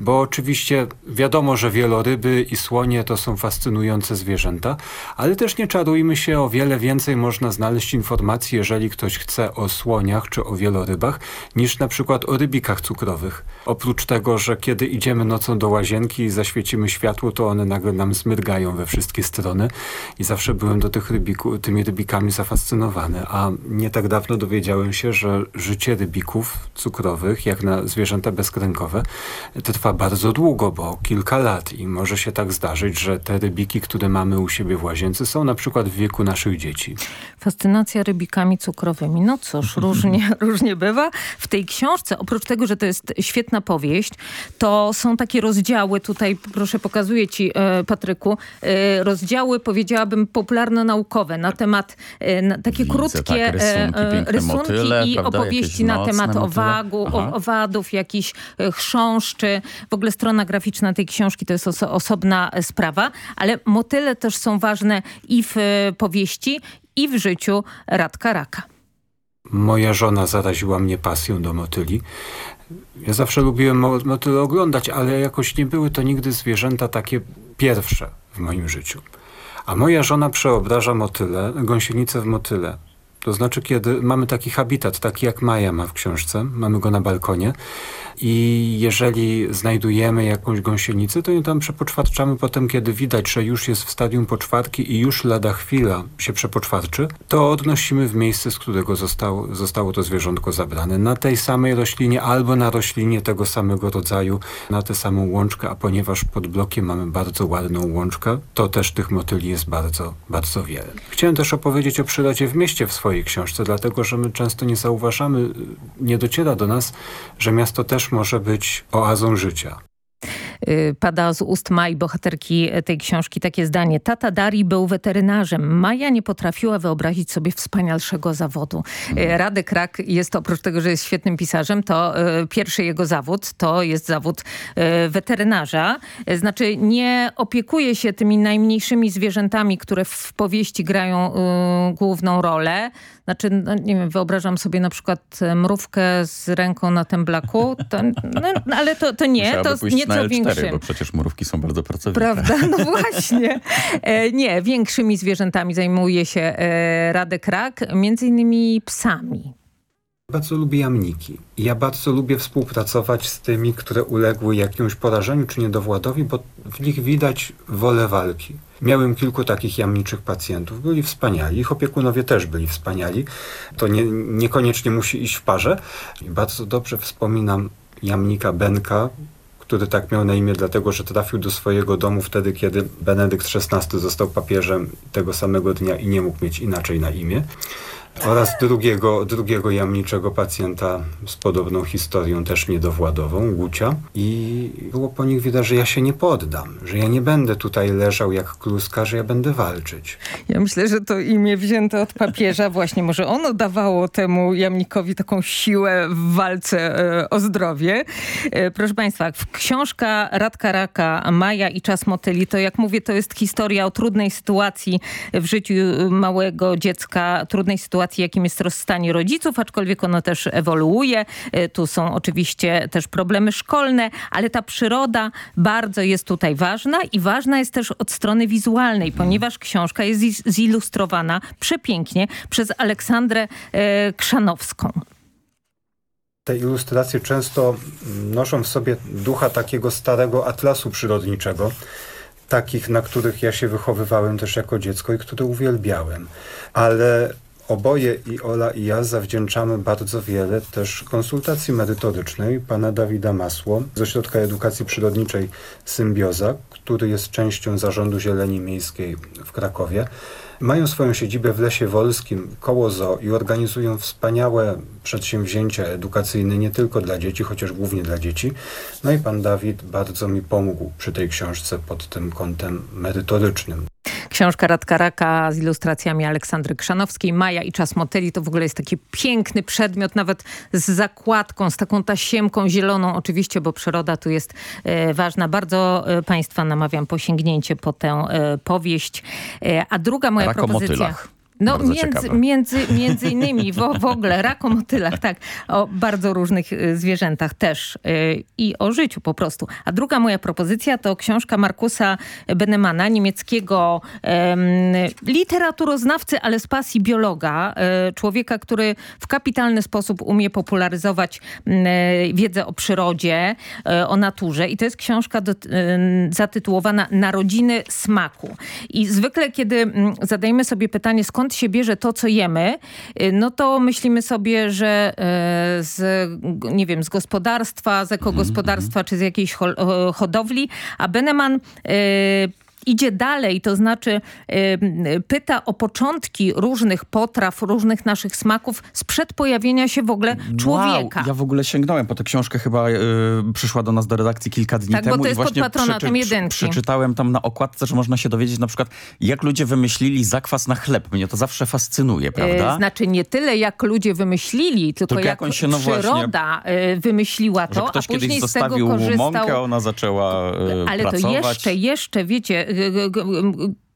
bo oczywiście wiadomo, że wieloryby i słonie to są fascynujące zwierzęta, ale też nie czarujmy się, o wiele więcej można znaleźć informacji, jeżeli ktoś chce o słoniach czy o wielorybach, niż na przykład o rybikach cukrowych. Oprócz tego, że kiedy idziemy nocą do łazienki i zaświecimy światło, to one nagle nam smyrgają we wszystkie strony i zawsze byłem do tych rybiku, tymi rybikami zafascynowany. A nie tak dawno dowiedziałem się, że życie rybików cukrowych, jak na zwierzęta bezkręgowe, trwa bardzo długo, bo kilka lat i może się tak zdarzyć, że te rybiki, które mamy u siebie w łazience są na przykład w wieku naszych dzieci. Fascynacja rybikami cukrowymi. No cóż, różnie, różnie bywa. W tej książce, oprócz tego, że to jest świetna powieść, to są takie rozdziały, tutaj proszę pokazuję ci e, Patryku, e, rozdziały powiedziałabym popularno-naukowe na temat e, na, takie Widzę, krótkie tak, rysunki, rysunki motyle, i prawda, opowieści na temat owagu, o, owadów, jakichś chrząszczy. W ogóle strona graficzna tej książki to jest oso osobna sprawa, ale motyle też są ważne i w e, powieści, i w życiu Radka Raka. Moja żona zaraziła mnie pasją do motyli. Ja zawsze lubiłem mo- motyle oglądać, ale jakoś nie były to nigdy zwierzęta takie pierwsze w moim życiu. A moja żona przeobraża motyle, gąsienicę w motyle. To znaczy, kiedy mamy taki habitat, taki jak Maja ma w książce, mamy go na balkonie i jeżeli znajdujemy jakąś gąsienicę, to ją tam przepoczwarczamy potem, kiedy widać, że już jest w stadium poczwarki i już lada chwila się przepoczwarczy, to odnosimy w miejsce, z którego zostało, zostało to zwierzątko zabrane. Na tej samej roślinie albo na roślinie tego samego rodzaju, na tę samą łączkę, a ponieważ pod blokiem mamy bardzo ładną łączkę, to też tych motyli jest bardzo, bardzo wiele. Chciałem też opowiedzieć o przyrodzie w mieście w swojej książce, dlatego że my często nie zauważamy, nie dociera do nas, że miasto też może być oazą życia. Y, Pada z ust Maj, bohaterki tej książki, takie zdanie. Tata Darii był weterynarzem. Maja nie potrafiła wyobrazić sobie wspanialszego zawodu. Y, Radek Rak jest oprócz tego, że jest świetnym pisarzem, to y, pierwszy jego zawód to jest zawód weterynarza. Y, Znaczy nie opiekuje się tymi najmniejszymi zwierzętami, które w powieści grają główną rolę. Znaczy, no, nie wiem, wyobrażam sobie na przykład e, mrówkę z ręką na temblaku, to, no, ale to, to nie, Musiałaby to pójść nieco na L4, większym. bo przecież mrówki są bardzo pracowite. Prawda? No właśnie. E, nie, większymi zwierzętami zajmuje się e, Radek Rak, między innymi psami. Bardzo lubię jamniki. Ja bardzo lubię współpracować z tymi, które uległy jakiemuś porażeniu czy niedowładowi, bo w nich widać wolę walki. Miałem kilku takich jamniczych pacjentów. Byli wspaniali. Ich opiekunowie też byli wspaniali. To nie, niekoniecznie musi iść w parze. I bardzo dobrze wspominam jamnika Benka, który tak miał na imię dlatego, że trafił do swojego domu wtedy, kiedy Benedykt XVI został papieżem tego samego dnia i nie mógł mieć inaczej na imię. Oraz drugiego, drugiego jamniczego pacjenta z podobną historią, też niedowładową, Gucia. I było po nich widać, że ja się nie poddam, że ja nie będę tutaj leżał jak kluska, że ja będę walczyć. Ja myślę, że to imię wzięte od papieża właśnie, może ono dawało temu jamnikowi taką siłę w walce e, o zdrowie. E, proszę Państwa, książka Radka Raka, Maja i Czas Motyli, to jak mówię, to jest historia o trudnej sytuacji w życiu małego dziecka, trudnej sytuacji, jakim jest rozstanie rodziców, aczkolwiek ono też ewoluuje. E, Tu są oczywiście też problemy szkolne, ale ta przyroda bardzo jest tutaj ważna i ważna jest też od strony wizualnej, ponieważ książka jest zi- zilustrowana przepięknie przez Aleksandrę e, Krzanowską. Te ilustracje często noszą w sobie ducha takiego starego atlasu przyrodniczego, takich, na których ja się wychowywałem też jako dziecko i które uwielbiałem. Ale Oboje i Ola i ja zawdzięczamy bardzo wiele też konsultacji merytorycznej pana Dawida Masło z Ośrodka Edukacji Przyrodniczej Symbioza, który jest częścią Zarządu Zieleni Miejskiej w Krakowie. Mają swoją siedzibę w Lesie Wolskim koło zoo i organizują wspaniałe przedsięwzięcia edukacyjne nie tylko dla dzieci, chociaż głównie dla dzieci. No i pan Dawid bardzo mi pomógł przy tej książce pod tym kątem merytorycznym. Książka Radka Raka z ilustracjami Aleksandry Krzanowskiej. Maja i Czas Motyli to w ogóle jest taki piękny przedmiot, nawet z zakładką, z taką tasiemką zieloną oczywiście, bo przyroda tu jest e, ważna. Bardzo e, Państwa namawiam po sięgnięcie po tę e, powieść. E, a druga moja Rak propozycja... motylach. No między, między, między innymi w, w ogóle rak o motylach, tak, o bardzo różnych y, zwierzętach też y, i o życiu po prostu. A druga moja propozycja to książka Markusa Benemana, niemieckiego em, literaturoznawcy, ale z pasji biologa, y, człowieka, który w kapitalny sposób umie popularyzować wiedzę o przyrodzie, o naturze i to jest książka do, zatytułowana Narodziny smaku. I zwykle, kiedy zadajemy sobie pytanie, skąd się bierze to, co jemy, y, no to myślimy sobie, że y, z, nie wiem, z gospodarstwa, z ekogospodarstwa, czy z jakiejś hodowli, a Beneman y, idzie dalej, to znaczy pyta o początki różnych potraw, różnych naszych smaków sprzed pojawienia się w ogóle człowieka. Wow, ja w ogóle sięgnąłem po tę książkę, chyba y, przyszła do nas do redakcji kilka dni Tak, bo temu. to i jest pod właśnie patronatem jedynki. Przeczytałem tam na okładce, że można się dowiedzieć na przykład, jak ludzie wymyślili zakwas na chleb. Mnie to zawsze fascynuje, prawda? E, Znaczy nie tyle jak ludzie wymyślili, tylko, Tylko jak, jak się, no przyroda e, wymyśliła to, a później kiedyś z tego korzystał... mąkę, ona zaczęła y, Ale pracować. to jeszcze, jeszcze, wiecie,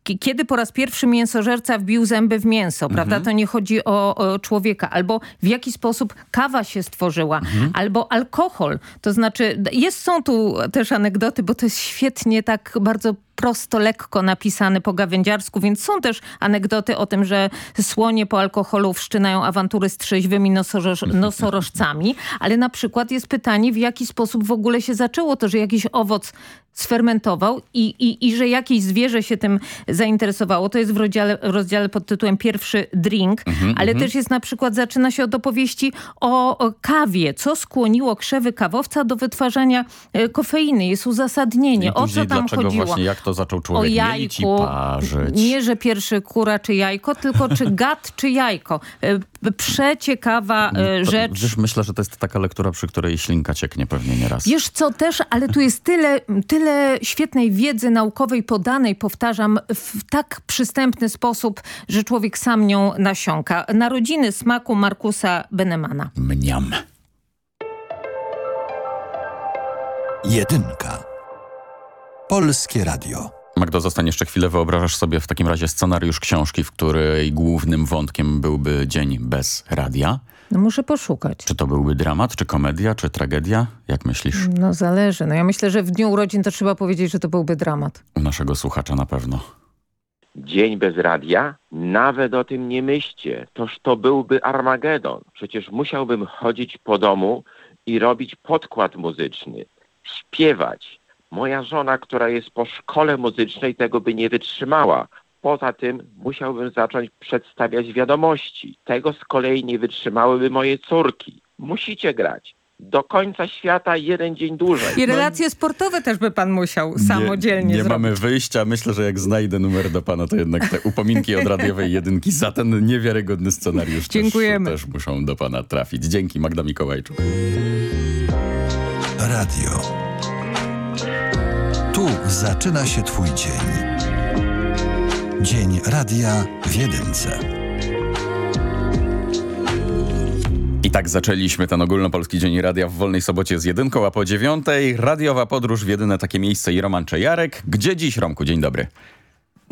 kiedy po raz pierwszy mięsożerca wbił zęby w mięso, prawda? To nie chodzi o, o człowieka. Albo w jaki sposób kawa się stworzyła, albo alkohol. To znaczy, jest, są tu też anegdoty, bo to jest świetnie tak bardzo prosto, lekko napisane po gawędziarsku, więc są też anegdoty o tym, że słonie po alkoholu wszczynają awantury z trzeźwymi nosoroż, nosorożcami, ale na przykład jest pytanie, w jaki sposób w ogóle się zaczęło to, że jakiś owoc sfermentował i, i, i że jakieś zwierzę się tym zainteresowało. To jest w rozdziale, rozdziale pod tytułem Pierwszy drink, Mhm, ale mhm. też jest na przykład, zaczyna się od opowieści o, o kawie. Co skłoniło krzewy kawowca do wytwarzania e, kofeiny? Jest uzasadnienie. O co tam chodziło? właśnie, to zaczął o człowiek mielić i jajku. parzyć. Nie, że pierwszy kura czy jajko, tylko czy gad czy jajko. E, Przeciekawa e, To, rzecz. Wiesz, myślę, że to jest taka lektura, przy której ślinka cieknie pewnie nieraz. Wiesz co też, ale tu jest tyle, tyle świetnej wiedzy naukowej podanej, powtarzam, w tak przystępny sposób, że człowiek sam nią nasiąka. Narodziny smaku Markusa Benemana. Mniam. Jedynka. Polskie Radio. Magdo, zostań jeszcze chwilę. Wyobrażasz sobie w takim razie scenariusz książki, w której głównym wątkiem byłby dzień bez radia? No muszę poszukać. Czy to byłby dramat, czy komedia, czy tragedia? Jak myślisz? No zależy. No ja myślę, że w dniu urodzin to trzeba powiedzieć, że to byłby dramat. U naszego słuchacza na pewno. Dzień bez radia? Nawet o tym nie myślcie. Toż to byłby Armagedon. Przecież musiałbym chodzić po domu i robić podkład muzyczny, śpiewać. Moja żona, która jest po szkole muzycznej, tego by nie wytrzymała. Poza tym musiałbym zacząć przedstawiać wiadomości. Tego z kolei nie wytrzymałyby moje córki. Musicie grać. Do końca świata jeden dzień dłużej. I relacje sportowe też by pan musiał samodzielnie Nie, nie zrobić. mamy wyjścia. Myślę, że jak znajdę numer do pana, to jednak te upominki od radiowej jedynki za ten niewiarygodny scenariusz Dziękujemy. Też, też muszą do pana trafić. Dzięki, Magda Mikołajczuk. Radio. Tu zaczyna się Twój dzień. Dzień radia w jedynce. I tak zaczęliśmy ten ogólnopolski Dzień Radia w Wolnej Sobocie z jedynką, a po dziewiątej radiowa podróż w jedyne takie miejsce i Roman Czejarek. Gdzie dziś, Romku? Dzień dobry.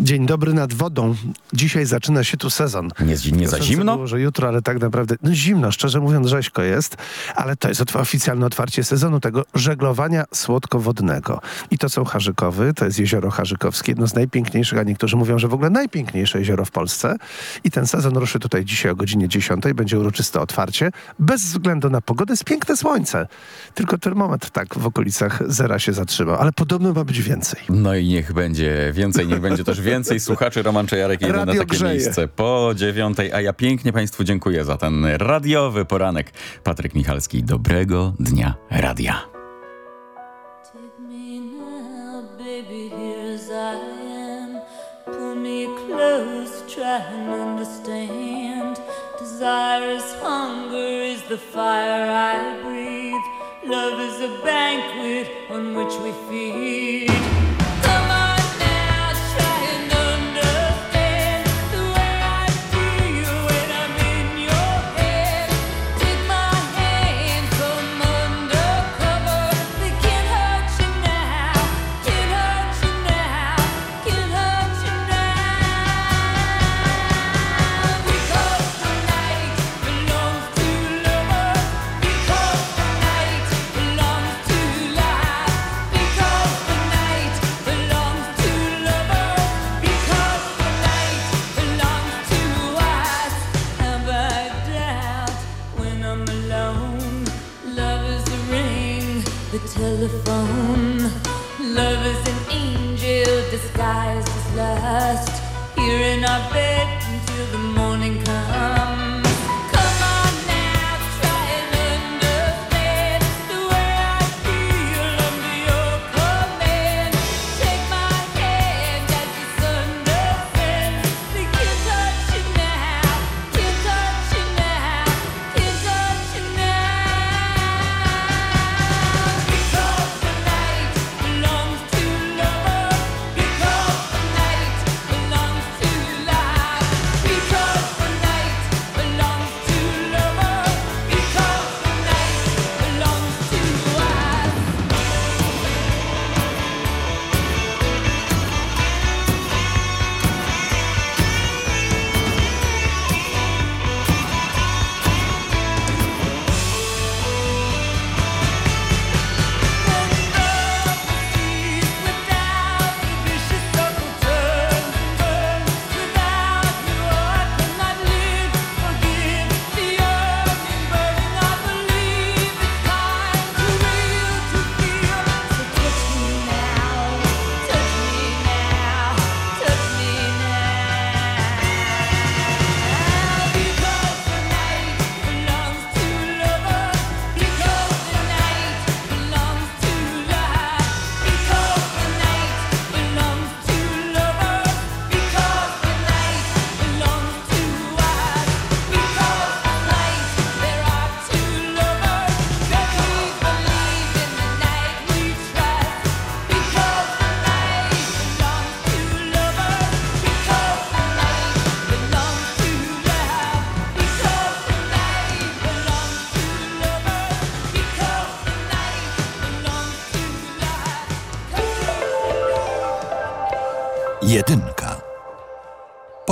Dzień dobry nad wodą. Dzisiaj zaczyna się tu sezon. Nie, nie za zimno? Było, że jutro, ale tak naprawdę no zimno, szczerze mówiąc rzeźko jest, ale to jest oficjalne otwarcie sezonu tego żeglowania słodkowodnego. I to są Harzykowy, to jest jezioro Harzykowskie, jedno z najpiękniejszych, a niektórzy mówią, że w ogóle najpiękniejsze jezioro w Polsce. I ten sezon ruszy tutaj dzisiaj o godzinie 10, będzie uroczyste otwarcie, bez względu na pogodę, jest piękne słońce. Tylko termometr tak w okolicach zera się zatrzymał, ale podobno ma być więcej. No i niech będzie więcej, niech będzie też więcej Więcej słuchaczy Roman Czajarek jedzie na takie grzeje. miejsce po dziewiątej, a ja pięknie Państwu dziękuję za ten radiowy poranek. Patryk Michalski, dobrego dnia radia. Baby, here as I am. Pull me close, try and understand. Desire is hunger, is the fire I breathe. Love is a banquet on which we feed.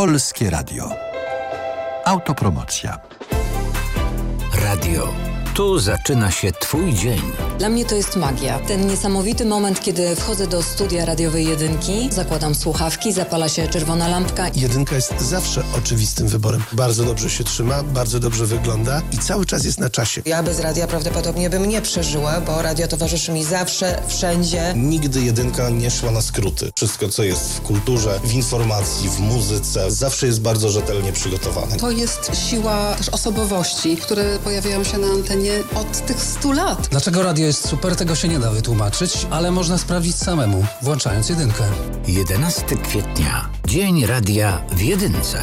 Polskie Radio. Autopromocja. Radio. Tu zaczyna się Twój dzień. Dla mnie to jest magia. Ten niesamowity moment, kiedy wchodzę do studia radiowej jedynki, zakładam słuchawki, zapala się czerwona lampka. Jedynka jest zawsze oczywistym wyborem. Bardzo dobrze się trzyma, bardzo dobrze wygląda i cały czas jest na czasie. Ja bez radia prawdopodobnie bym nie przeżyła, bo radio towarzyszy mi zawsze, wszędzie. Nigdy jedynka nie szła na skróty. Wszystko, co jest w kulturze, w informacji, w muzyce, zawsze jest bardzo rzetelnie przygotowane. To jest siła też osobowości, które pojawiają się na antenie od tych 100 lat. Dlaczego radio jest super, tego się nie da wytłumaczyć, ale można sprawdzić samemu, włączając jedynkę. 11 kwietnia. Dzień radia w jedynce.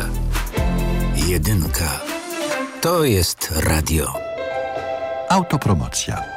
Jedynka. To jest radio. Autopromocja.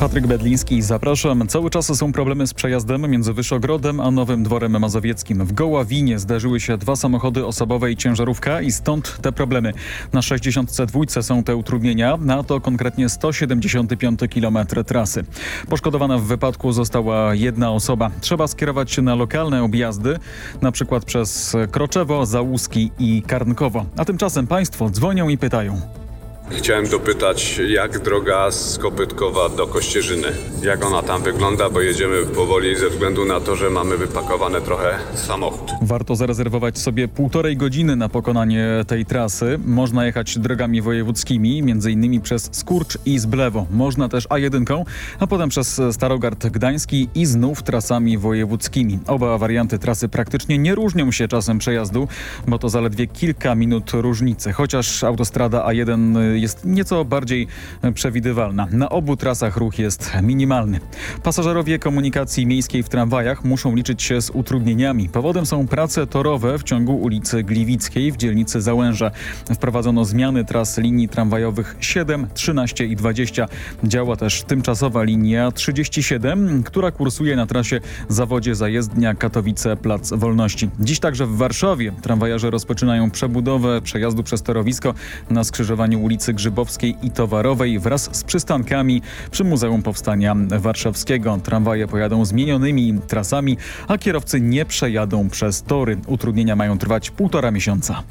Patryk Bedliński, zapraszam. Cały czas są problemy z przejazdem między Wyszogrodem a Nowym Dworem Mazowieckim. W Goławinie zdarzyły się dwa samochody osobowe i ciężarówka i stąd te problemy. Na 62 są te utrudnienia, na to konkretnie 175 km trasy. Poszkodowana w wypadku została jedna osoba. Trzeba skierować się na lokalne objazdy, na przykład przez Kroczewo, Załuski i Karnkowo. A tymczasem państwo dzwonią i pytają. Chciałem dopytać, jak droga z Kopytkowa do Kościerzyny? Jak ona tam wygląda, bo jedziemy powoli ze względu na to, że mamy wypakowane trochę samochód. Warto zarezerwować sobie półtorej godziny na pokonanie tej trasy. Można jechać drogami wojewódzkimi, innymi przez Skurcz i Zblewo. Można też A1, a potem przez Starogard Gdański i znów trasami wojewódzkimi. Oba warianty trasy praktycznie nie różnią się czasem przejazdu, bo to zaledwie kilka minut różnicy. Chociaż autostrada A1 jest nieco bardziej przewidywalna. Na obu trasach ruch jest minimalny. Pasażerowie komunikacji miejskiej w tramwajach muszą liczyć się z utrudnieniami. Powodem są prace torowe w ciągu ulicy Gliwickiej w dzielnicy Załęża. Wprowadzono zmiany tras linii tramwajowych 7, 13 i 20. Działa też tymczasowa linia 37, która kursuje na trasie zawodzie zajezdnia Katowice-Plac Wolności. Dziś także w Warszawie tramwajarze rozpoczynają przebudowę przejazdu przez torowisko na skrzyżowaniu ulicy Grzybowskiej i Towarowej wraz z przystankami przy Muzeum Powstania Warszawskiego. Tramwaje pojadą zmienionymi trasami, a kierowcy nie przejadą przez tory. Utrudnienia mają trwać półtora miesiąca.